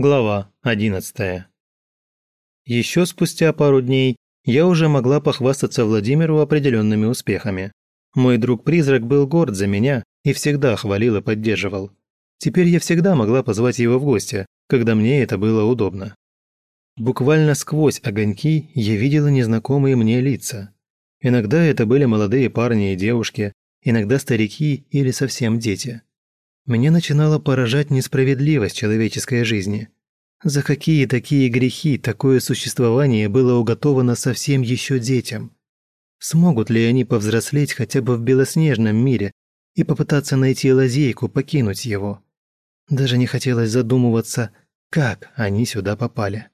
Глава 11. Еще спустя пару дней я уже могла похвастаться Владимиру определенными успехами. Мой друг-призрак был горд за меня и всегда хвалил и поддерживал. Теперь я всегда могла позвать его в гости, когда мне это было удобно. Буквально сквозь огоньки я видела незнакомые мне лица. Иногда это были молодые парни и девушки, иногда старики или совсем дети. Меня начинала поражать несправедливость человеческой жизни. За какие такие грехи такое существование было уготовано совсем еще детям? Смогут ли они повзрослеть хотя бы в белоснежном мире и попытаться найти лазейку покинуть его? Даже не хотелось задумываться, как они сюда попали.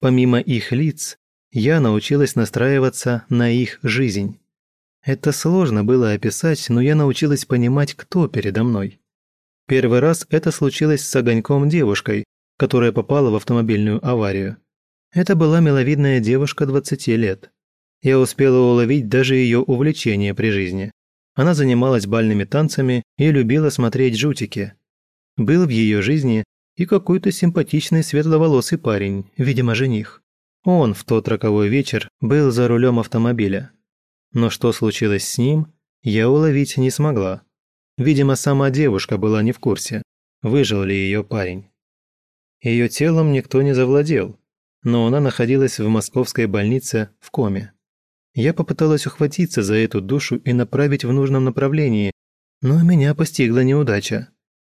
Помимо их лиц, я научилась настраиваться на их жизнь. Это сложно было описать, но я научилась понимать, кто передо мной. Первый раз это случилось с огоньком девушкой, которая попала в автомобильную аварию. Это была миловидная девушка 20 лет. Я успела уловить даже ее увлечение при жизни. Она занималась бальными танцами и любила смотреть жутики. Был в ее жизни и какой-то симпатичный светловолосый парень, видимо, жених. Он в тот роковой вечер был за рулем автомобиля. Но что случилось с ним, я уловить не смогла. Видимо, сама девушка была не в курсе, выжил ли ее парень. Ее телом никто не завладел, но она находилась в московской больнице в коме. Я попыталась ухватиться за эту душу и направить в нужном направлении, но меня постигла неудача.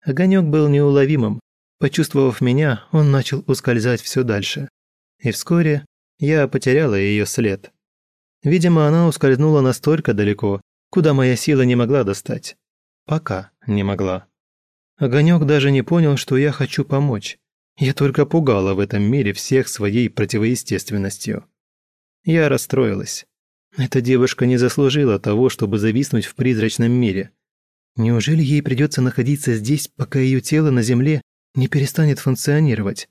Огонек был неуловимым. Почувствовав меня, он начал ускользать все дальше. И вскоре я потеряла ее след. Видимо, она ускользнула настолько далеко, куда моя сила не могла достать. Пока не могла. Огонек даже не понял, что я хочу помочь. Я только пугала в этом мире всех своей противоестественностью. Я расстроилась. Эта девушка не заслужила того, чтобы зависнуть в призрачном мире. Неужели ей придется находиться здесь, пока ее тело на земле не перестанет функционировать?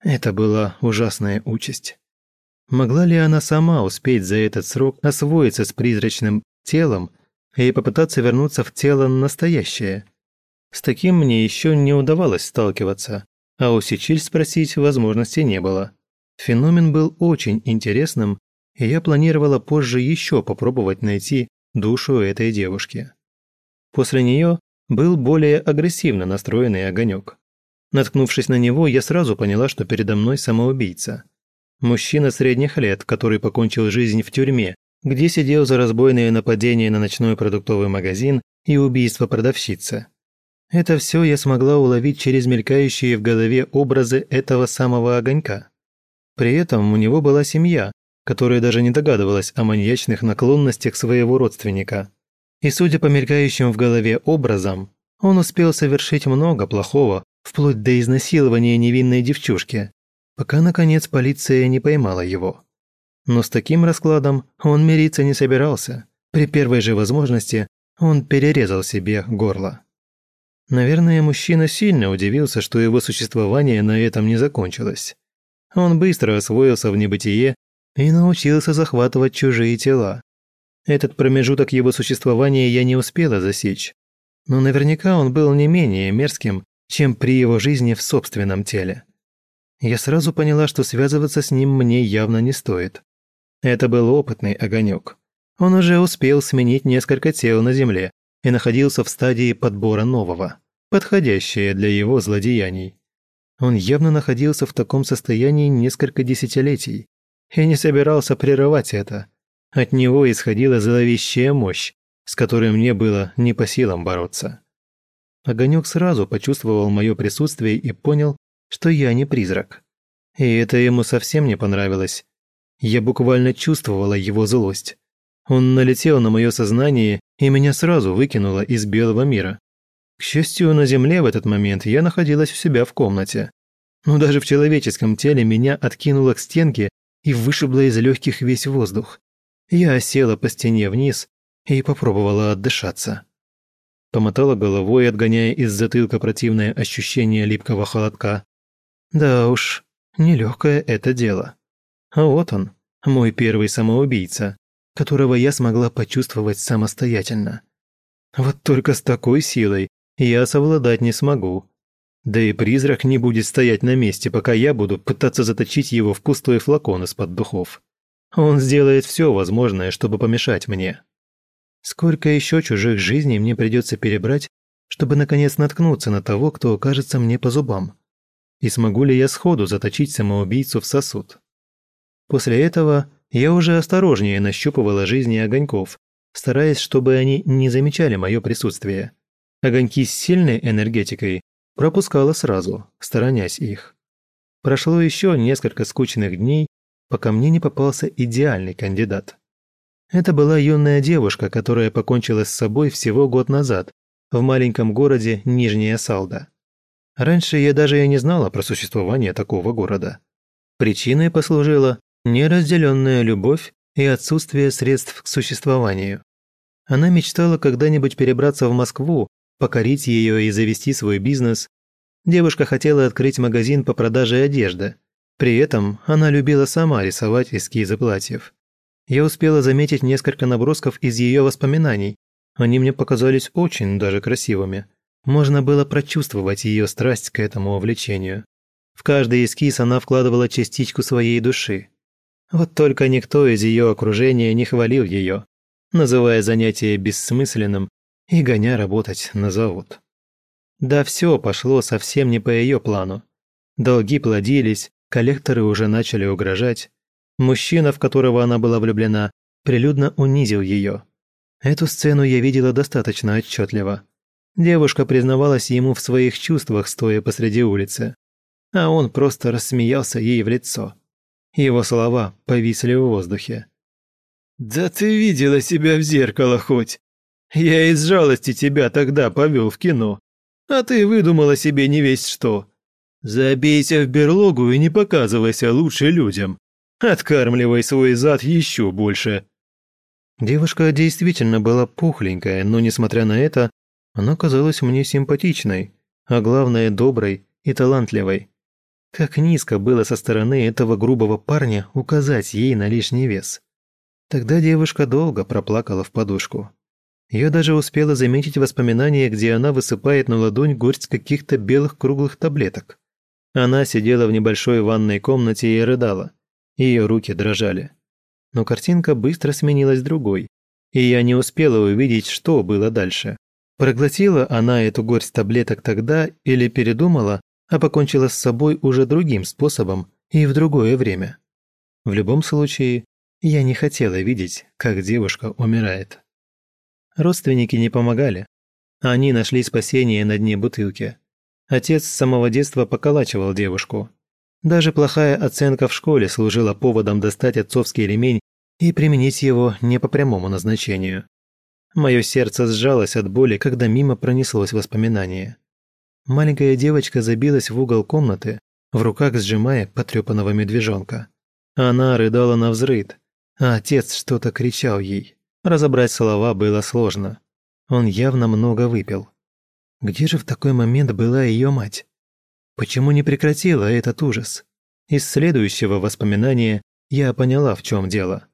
Это была ужасная участь. Могла ли она сама успеть за этот срок освоиться с призрачным телом и попытаться вернуться в тело настоящее. С таким мне еще не удавалось сталкиваться, а у Сичиль спросить возможности не было. Феномен был очень интересным, и я планировала позже еще попробовать найти душу этой девушки. После нее был более агрессивно настроенный огонек. Наткнувшись на него, я сразу поняла, что передо мной самоубийца. Мужчина средних лет, который покончил жизнь в тюрьме где сидел за разбойные нападения на ночной продуктовый магазин и убийство продавщицы. Это все я смогла уловить через мелькающие в голове образы этого самого огонька. При этом у него была семья, которая даже не догадывалась о маньячных наклонностях своего родственника. И судя по мелькающим в голове образам, он успел совершить много плохого, вплоть до изнасилования невинной девчушки, пока, наконец, полиция не поймала его. Но с таким раскладом он мириться не собирался. При первой же возможности он перерезал себе горло. Наверное, мужчина сильно удивился, что его существование на этом не закончилось. Он быстро освоился в небытие и научился захватывать чужие тела. Этот промежуток его существования я не успела засечь, но наверняка он был не менее мерзким, чем при его жизни в собственном теле. Я сразу поняла, что связываться с ним мне явно не стоит. Это был опытный огонек. Он уже успел сменить несколько тел на земле и находился в стадии подбора нового, подходящее для его злодеяний. Он явно находился в таком состоянии несколько десятилетий и не собирался прерывать это. От него исходила зловещая мощь, с которой мне было не по силам бороться. Огонек сразу почувствовал мое присутствие и понял, что я не призрак. И это ему совсем не понравилось, я буквально чувствовала его злость. Он налетел на мое сознание и меня сразу выкинуло из белого мира. К счастью, на земле в этот момент я находилась у себя в комнате. Но даже в человеческом теле меня откинуло к стенке и вышибло из легких весь воздух. Я осела по стене вниз и попробовала отдышаться. Помотала головой, отгоняя из затылка противное ощущение липкого холодка. Да уж, нелегкое это дело. А вот он, мой первый самоубийца, которого я смогла почувствовать самостоятельно. Вот только с такой силой я совладать не смогу. Да и призрак не будет стоять на месте, пока я буду пытаться заточить его в пустой флакон из-под духов. Он сделает все возможное, чтобы помешать мне. Сколько еще чужих жизней мне придется перебрать, чтобы наконец наткнуться на того, кто окажется мне по зубам? И смогу ли я сходу заточить самоубийцу в сосуд? После этого я уже осторожнее нащупывала жизни огоньков, стараясь, чтобы они не замечали мое присутствие. Огоньки с сильной энергетикой пропускала сразу, сторонясь их. Прошло еще несколько скучных дней, пока мне не попался идеальный кандидат. Это была юная девушка, которая покончила с собой всего год назад в маленьком городе Нижняя Салда. Раньше я даже и не знала про существование такого города. Причиной послужила неразделенная любовь и отсутствие средств к существованию. Она мечтала когда-нибудь перебраться в Москву, покорить ее и завести свой бизнес. Девушка хотела открыть магазин по продаже одежды. При этом она любила сама рисовать эскизы платьев. Я успела заметить несколько набросков из ее воспоминаний. Они мне показались очень даже красивыми. Можно было прочувствовать ее страсть к этому увлечению. В каждый эскиз она вкладывала частичку своей души. Вот только никто из ее окружения не хвалил ее, называя занятие бессмысленным и гоня работать на завод. Да все пошло совсем не по ее плану. Долги плодились, коллекторы уже начали угрожать. Мужчина, в которого она была влюблена, прилюдно унизил ее. Эту сцену я видела достаточно отчетливо. Девушка признавалась ему в своих чувствах, стоя посреди улицы. А он просто рассмеялся ей в лицо. Его слова повисли в воздухе. «Да ты видела себя в зеркало хоть! Я из жалости тебя тогда повел в кино, а ты выдумала себе не весь что. Забейся в берлогу и не показывайся лучше людям. Откармливай свой зад еще больше». Девушка действительно была пухленькая, но, несмотря на это, она казалась мне симпатичной, а главное, доброй и талантливой. Как низко было со стороны этого грубого парня указать ей на лишний вес. Тогда девушка долго проплакала в подушку. Я даже успела заметить воспоминания, где она высыпает на ладонь горсть каких-то белых круглых таблеток. Она сидела в небольшой ванной комнате и рыдала. Ее руки дрожали. Но картинка быстро сменилась другой, и я не успела увидеть, что было дальше. Проглотила она эту горсть таблеток тогда или передумала, а покончила с собой уже другим способом и в другое время. В любом случае, я не хотела видеть, как девушка умирает. Родственники не помогали. Они нашли спасение на дне бутылки. Отец с самого детства поколачивал девушку. Даже плохая оценка в школе служила поводом достать отцовский ремень и применить его не по прямому назначению. Мое сердце сжалось от боли, когда мимо пронеслось воспоминание. Маленькая девочка забилась в угол комнаты, в руках сжимая потрепанного медвежонка. Она рыдала на взрыд, а отец что-то кричал ей. Разобрать слова было сложно. Он явно много выпил. Где же в такой момент была ее мать? Почему не прекратила этот ужас? Из следующего воспоминания я поняла, в чем дело.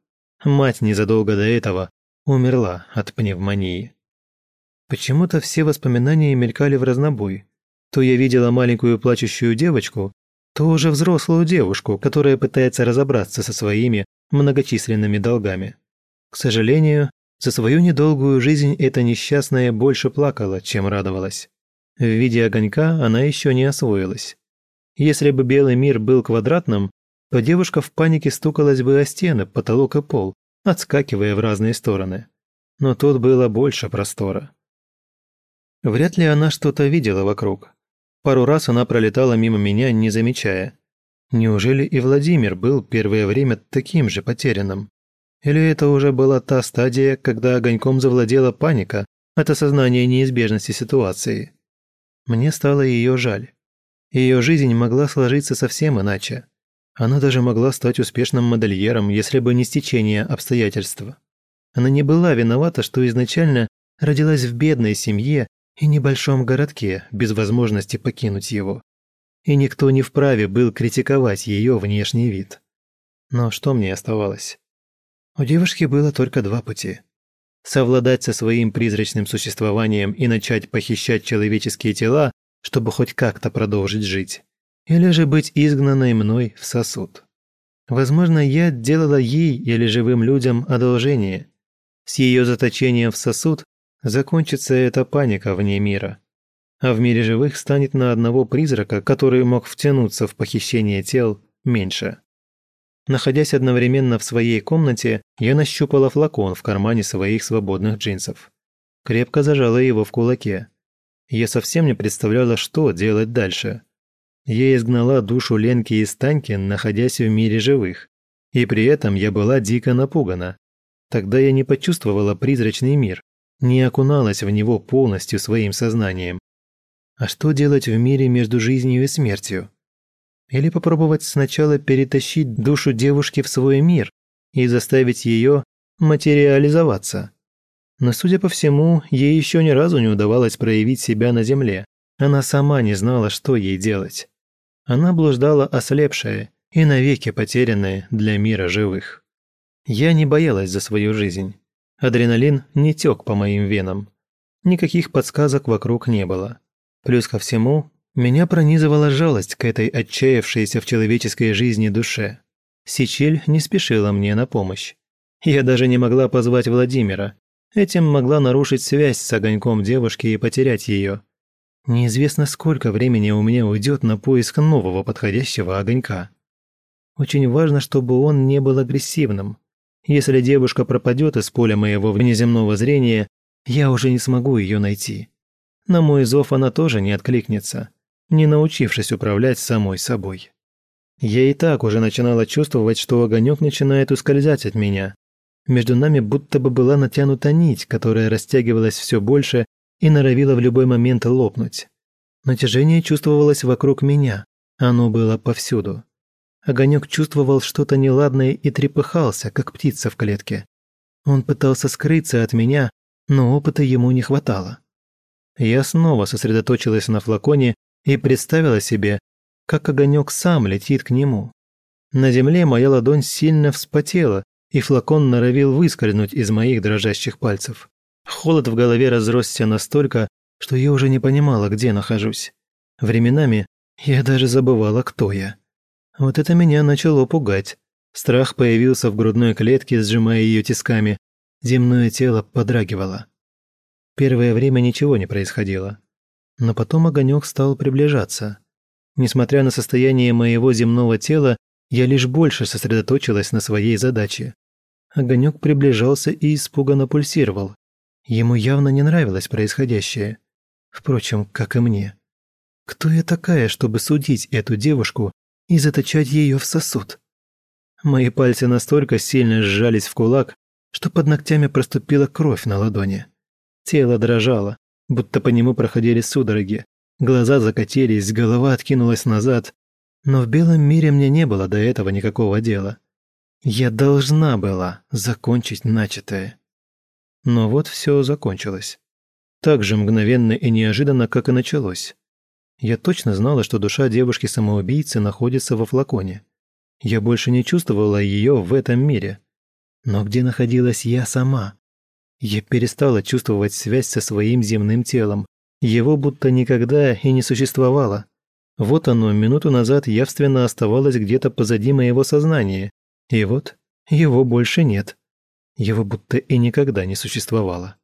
Мать незадолго до этого умерла от пневмонии. Почему-то все воспоминания мелькали в разнобой. То я видела маленькую плачущую девочку, то уже взрослую девушку, которая пытается разобраться со своими многочисленными долгами. К сожалению, за свою недолгую жизнь эта несчастная больше плакала, чем радовалась. В виде огонька она еще не освоилась. Если бы белый мир был квадратным, то девушка в панике стукалась бы о стены, потолок и пол, отскакивая в разные стороны. Но тут было больше простора. Вряд ли она что-то видела вокруг. Пару раз она пролетала мимо меня, не замечая. Неужели и Владимир был первое время таким же потерянным? Или это уже была та стадия, когда огоньком завладела паника от осознания неизбежности ситуации? Мне стало ее жаль. Ее жизнь могла сложиться совсем иначе. Она даже могла стать успешным модельером, если бы не стечение обстоятельств. Она не была виновата, что изначально родилась в бедной семье и небольшом городке, без возможности покинуть его. И никто не вправе был критиковать ее внешний вид. Но что мне оставалось? У девушки было только два пути. Совладать со своим призрачным существованием и начать похищать человеческие тела, чтобы хоть как-то продолжить жить, или же быть изгнанной мной в сосуд. Возможно, я делала ей или живым людям одолжение. С ее заточением в сосуд закончится эта паника вне мира. А в мире живых станет на одного призрака, который мог втянуться в похищение тел, меньше. Находясь одновременно в своей комнате, я нащупала флакон в кармане своих свободных джинсов. Крепко зажала его в кулаке. Я совсем не представляла, что делать дальше. Я изгнала душу Ленки и Станьки, находясь в мире живых. И при этом я была дико напугана. Тогда я не почувствовала призрачный мир, не окуналась в него полностью своим сознанием. А что делать в мире между жизнью и смертью? Или попробовать сначала перетащить душу девушки в свой мир и заставить ее материализоваться? Но, судя по всему, ей еще ни разу не удавалось проявить себя на земле. Она сама не знала, что ей делать. Она блуждала ослепшая и навеки потерянная для мира живых. Я не боялась за свою жизнь. Адреналин не тек по моим венам. Никаких подсказок вокруг не было. Плюс ко всему, меня пронизывала жалость к этой отчаявшейся в человеческой жизни душе. Сичель не спешила мне на помощь. Я даже не могла позвать Владимира. Этим могла нарушить связь с огоньком девушки и потерять ее. Неизвестно, сколько времени у меня уйдет на поиск нового подходящего огонька. Очень важно, чтобы он не был агрессивным. Если девушка пропадет из поля моего внеземного зрения, я уже не смогу ее найти. На мой зов она тоже не откликнется не научившись управлять самой собой. Я и так уже начинала чувствовать, что огонек начинает ускользать от меня. Между нами будто бы была натянута нить, которая растягивалась все больше и норовила в любой момент лопнуть. Натяжение чувствовалось вокруг меня, оно было повсюду. Огонек чувствовал что-то неладное и трепыхался, как птица в клетке. Он пытался скрыться от меня, но опыта ему не хватало. Я снова сосредоточилась на флаконе и представила себе, как огонек сам летит к нему. На земле моя ладонь сильно вспотела, и флакон норовил выскользнуть из моих дрожащих пальцев. Холод в голове разросся настолько, что я уже не понимала, где нахожусь. Временами я даже забывала, кто я. Вот это меня начало пугать. Страх появился в грудной клетке, сжимая ее тисками. Земное тело подрагивало. Первое время ничего не происходило. Но потом огонек стал приближаться. Несмотря на состояние моего земного тела, я лишь больше сосредоточилась на своей задаче. Огонек приближался и испуганно пульсировал. Ему явно не нравилось происходящее. Впрочем, как и мне. Кто я такая, чтобы судить эту девушку и заточать ее в сосуд? Мои пальцы настолько сильно сжались в кулак, что под ногтями проступила кровь на ладони. Тело дрожало, будто по нему проходили судороги. Глаза закатились, голова откинулась назад. Но в белом мире мне не было до этого никакого дела. Я должна была закончить начатое. Но вот все закончилось. Так же мгновенно и неожиданно, как и началось. Я точно знала, что душа девушки-самоубийцы находится во флаконе. Я больше не чувствовала ее в этом мире. Но где находилась я сама? Я перестала чувствовать связь со своим земным телом. Его будто никогда и не существовало. Вот оно, минуту назад явственно оставалось где-то позади моего сознания. И вот его больше нет. Его будто и никогда не существовало.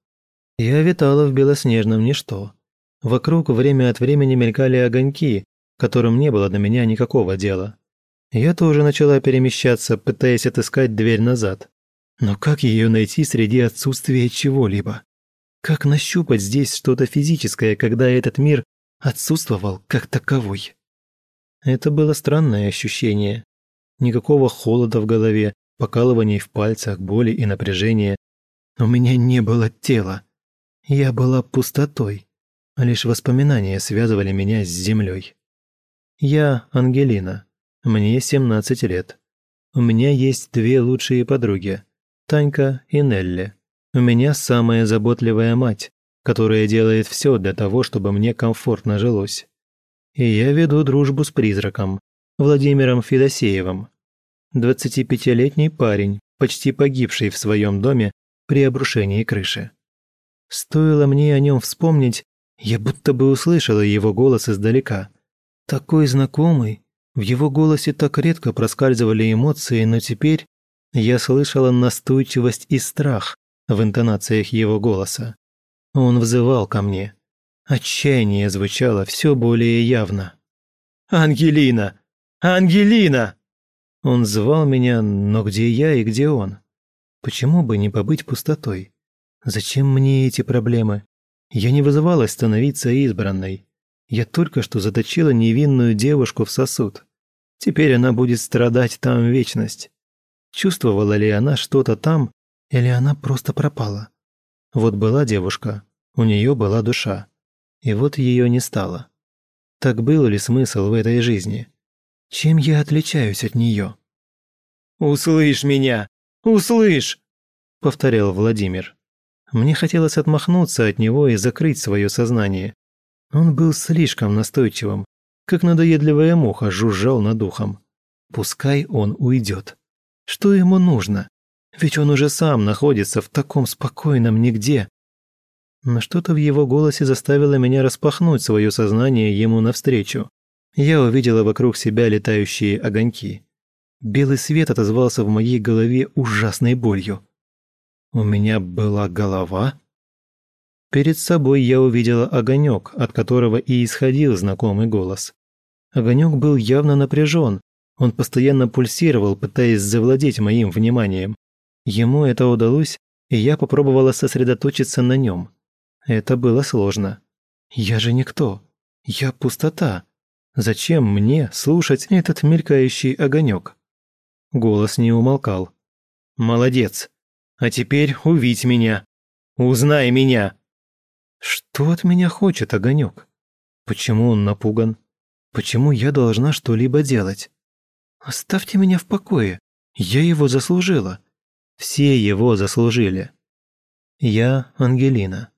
Я витала в белоснежном ничто. Вокруг время от времени мелькали огоньки, которым не было до меня никакого дела. Я тоже начала перемещаться, пытаясь отыскать дверь назад. Но как ее найти среди отсутствия чего-либо? Как нащупать здесь что-то физическое, когда этот мир отсутствовал как таковой? Это было странное ощущение. Никакого холода в голове, покалываний в пальцах, боли и напряжения. У меня не было тела. Я была пустотой. Лишь воспоминания связывали меня с землей. Я Ангелина. Мне 17 лет. У меня есть две лучшие подруги. Танька и Нелли. У меня самая заботливая мать, которая делает все для того, чтобы мне комфортно жилось. И я веду дружбу с призраком, Владимиром Федосеевым. 25-летний парень, почти погибший в своем доме при обрушении крыши. Стоило мне о нем вспомнить, Я будто бы услышала его голос издалека. Такой знакомый. В его голосе так редко проскальзывали эмоции, но теперь я слышала настойчивость и страх в интонациях его голоса. Он взывал ко мне. Отчаяние звучало все более явно. «Ангелина! Ангелина!» Он звал меня, но где я и где он? Почему бы не побыть пустотой? Зачем мне эти проблемы? Я не вызывалась становиться избранной. Я только что заточила невинную девушку в сосуд. Теперь она будет страдать там вечность. Чувствовала ли она что-то там, или она просто пропала? Вот была девушка, у нее была душа. И вот ее не стало. Так был ли смысл в этой жизни? Чем я отличаюсь от нее? «Услышь меня! Услышь!» – повторял Владимир. Мне хотелось отмахнуться от него и закрыть свое сознание. Он был слишком настойчивым, как надоедливая муха жужжал над ухом. Пускай он уйдет. Что ему нужно? Ведь он уже сам находится в таком спокойном нигде. Но что-то в его голосе заставило меня распахнуть свое сознание ему навстречу. Я увидела вокруг себя летающие огоньки. Белый свет отозвался в моей голове ужасной болью. У меня была голова? Перед собой я увидела огонек, от которого и исходил знакомый голос. Огонек был явно напряжен, он постоянно пульсировал, пытаясь завладеть моим вниманием. Ему это удалось, и я попробовала сосредоточиться на нем. Это было сложно. Я же никто. Я пустота. Зачем мне слушать этот мелькающий огонек? Голос не умолкал. «Молодец. А теперь увидь меня. Узнай меня». Что от меня хочет огонек? Почему он напуган? Почему я должна что-либо делать? Оставьте меня в покое. Я его заслужила. Все его заслужили. Я Ангелина.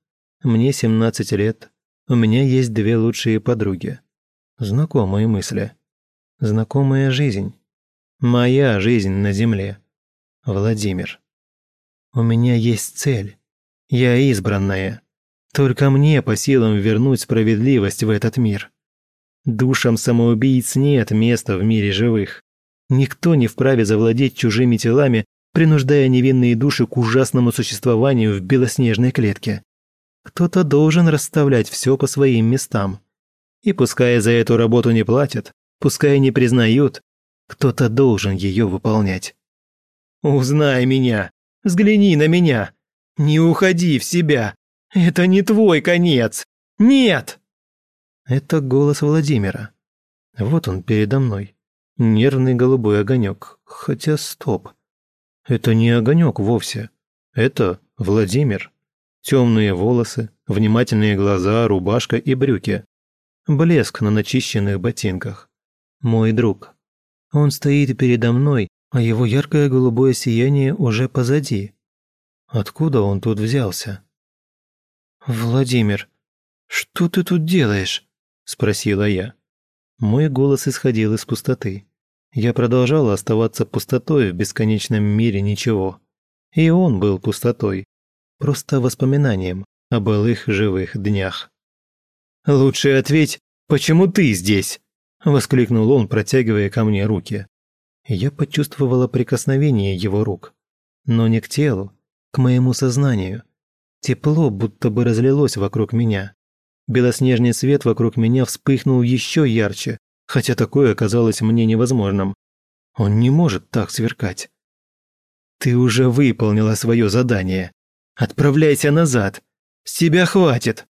Мне 17 лет. У меня есть две лучшие подруги. Знакомые мысли. Знакомая жизнь. Моя жизнь на земле. Владимир. У меня есть цель. Я избранная. Только мне по силам вернуть справедливость в этот мир. Душам самоубийц нет места в мире живых. Никто не вправе завладеть чужими телами, принуждая невинные души к ужасному существованию в белоснежной клетке. Кто-то должен расставлять все по своим местам. И пускай за эту работу не платят, пускай не признают, кто-то должен ее выполнять. «Узнай меня! Взгляни на меня! Не уходи в себя! Это не твой конец! Нет!» Это голос Владимира. Вот он передо мной. Нервный голубой огонек. Хотя стоп. Это не огонек вовсе. Это Владимир. Темные волосы, внимательные глаза, рубашка и брюки. Блеск на начищенных ботинках. Мой друг. Он стоит передо мной, а его яркое голубое сияние уже позади. Откуда он тут взялся? «Владимир, что ты тут делаешь?» – спросила я. Мой голос исходил из пустоты. Я продолжала оставаться пустотой в бесконечном мире ничего. И он был пустотой, просто воспоминанием о былых живых днях. «Лучше ответь, почему ты здесь?» – воскликнул он, протягивая ко мне руки. Я почувствовала прикосновение его рук. Но не к телу, к моему сознанию. Тепло будто бы разлилось вокруг меня. Белоснежный свет вокруг меня вспыхнул еще ярче, хотя такое оказалось мне невозможным. Он не может так сверкать. «Ты уже выполнила свое задание. Отправляйся назад. С тебя хватит.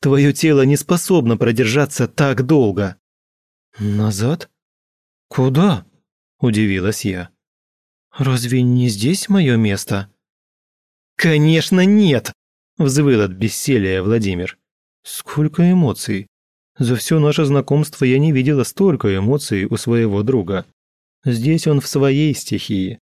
Твое тело не способно продержаться так долго». «Назад? Куда?» – удивилась я. «Разве не здесь мое место?» «Конечно нет!» – взвыл от бессилия Владимир. «Сколько эмоций! За все наше знакомство я не видела столько эмоций у своего друга. Здесь он в своей стихии.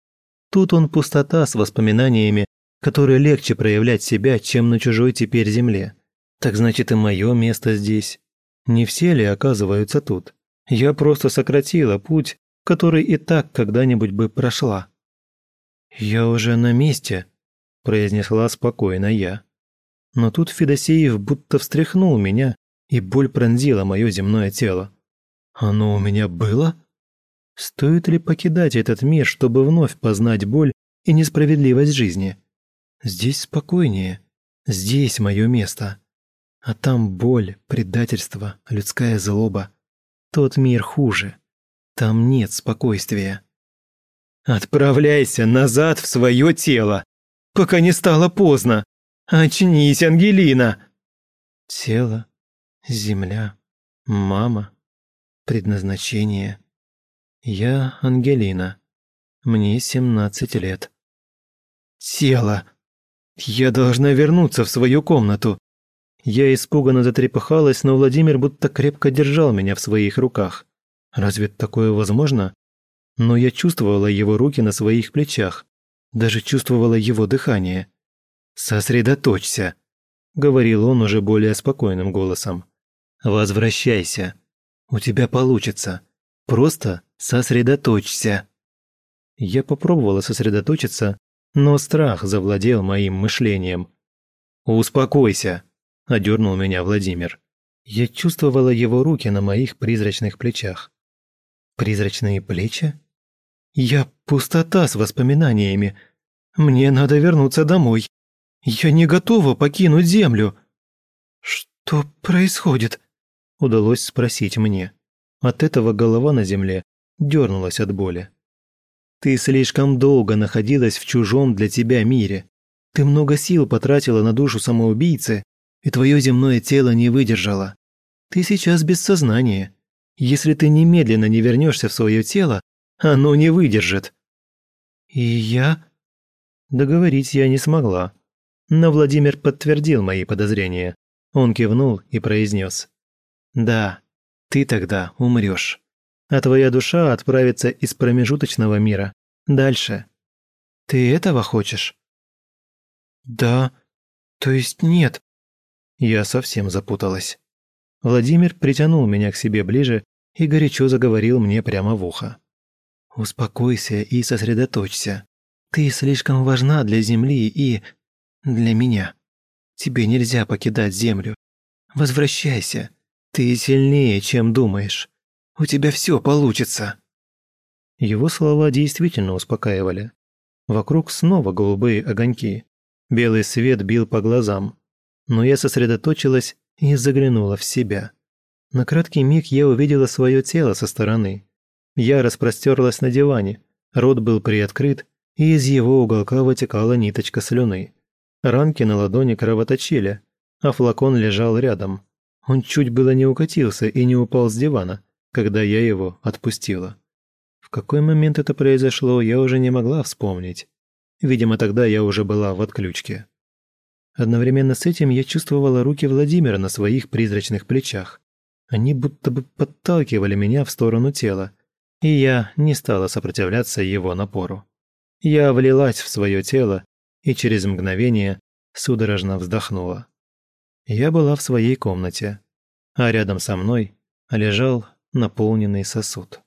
Тут он пустота с воспоминаниями, которые легче проявлять себя, чем на чужой теперь земле. Так значит и мое место здесь. Не все ли оказываются тут? Я просто сократила путь, который и так когда-нибудь бы прошла. «Я уже на месте», – произнесла спокойно я. Но тут Федосеев будто встряхнул меня, и боль пронзила мое земное тело. Оно у меня было? Стоит ли покидать этот мир, чтобы вновь познать боль и несправедливость жизни? Здесь спокойнее. Здесь мое место. А там боль, предательство, людская злоба. Тот мир хуже. Там нет спокойствия. «Отправляйся назад в свое тело, пока не стало поздно. Очнись, Ангелина!» Тело, земля, мама, предназначение. Я Ангелина. Мне семнадцать лет. Тело. Я должна вернуться в свою комнату. Я испуганно затрепыхалась, но Владимир будто крепко держал меня в своих руках. Разве такое возможно? Но я чувствовала его руки на своих плечах, даже чувствовала его дыхание. «Сосредоточься», — говорил он уже более спокойным голосом. «Возвращайся. У тебя получится. Просто сосредоточься». Я попробовала сосредоточиться, но страх завладел моим мышлением. «Успокойся», – одернул меня Владимир. Я чувствовала его руки на моих призрачных плечах. Призрачные плечи? Я пустота с воспоминаниями. Мне надо вернуться домой. Я не готова покинуть землю. Что происходит? Удалось спросить мне. От этого голова на земле дернулась от боли. Ты слишком долго находилась в чужом для тебя мире. Ты много сил потратила на душу самоубийцы, и твое земное тело не выдержало. Ты сейчас без сознания. Если ты немедленно не вернешься в свое тело, оно не выдержит. И я? Договорить я не смогла. Но Владимир подтвердил мои подозрения. Он кивнул и произнес. Да, ты тогда умрешь а твоя душа отправится из промежуточного мира дальше. Ты этого хочешь? Да, то есть нет. Я совсем запуталась. Владимир притянул меня к себе ближе и горячо заговорил мне прямо в ухо. «Успокойся и сосредоточься. Ты слишком важна для Земли и... для меня. Тебе нельзя покидать Землю. Возвращайся. Ты сильнее, чем думаешь. У тебя все получится». Его слова действительно успокаивали. Вокруг снова голубые огоньки. Белый свет бил по глазам. Но я сосредоточилась и заглянула в себя. На краткий миг я увидела свое тело со стороны. Я распростерлась на диване, рот был приоткрыт, и из его уголка вытекала ниточка слюны. Ранки на ладони кровоточили, а флакон лежал рядом. Он чуть было не укатился и не упал с дивана, когда я его отпустила. В какой момент это произошло, я уже не могла вспомнить. Видимо, тогда я уже была в отключке. Одновременно с этим я чувствовала руки Владимира на своих призрачных плечах. Они будто бы подталкивали меня в сторону тела, и я не стала сопротивляться его напору. Я влилась в свое тело и через мгновение судорожно вздохнула. Я была в своей комнате, а рядом со мной лежал наполненный сосуд.